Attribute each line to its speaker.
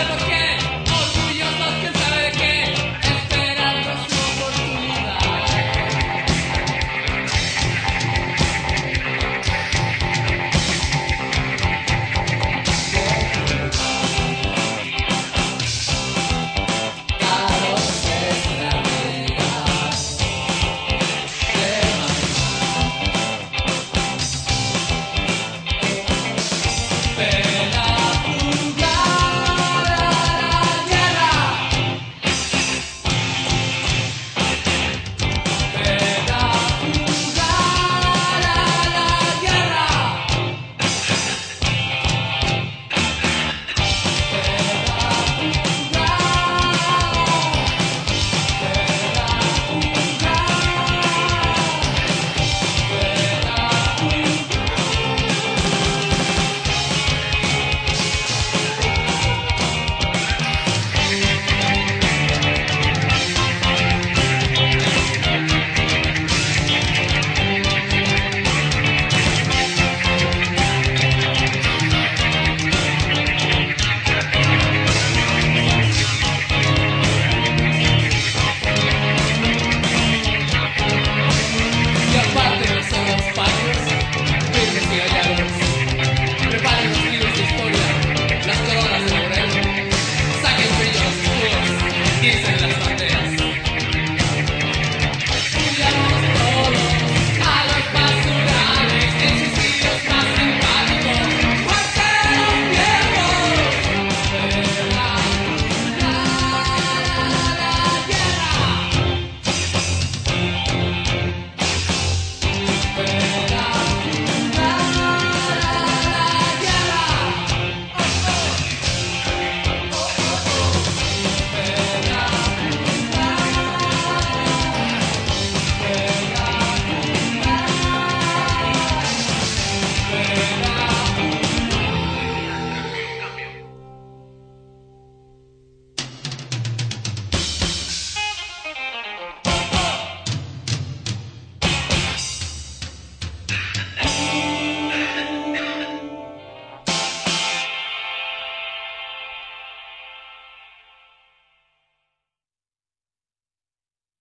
Speaker 1: de lo que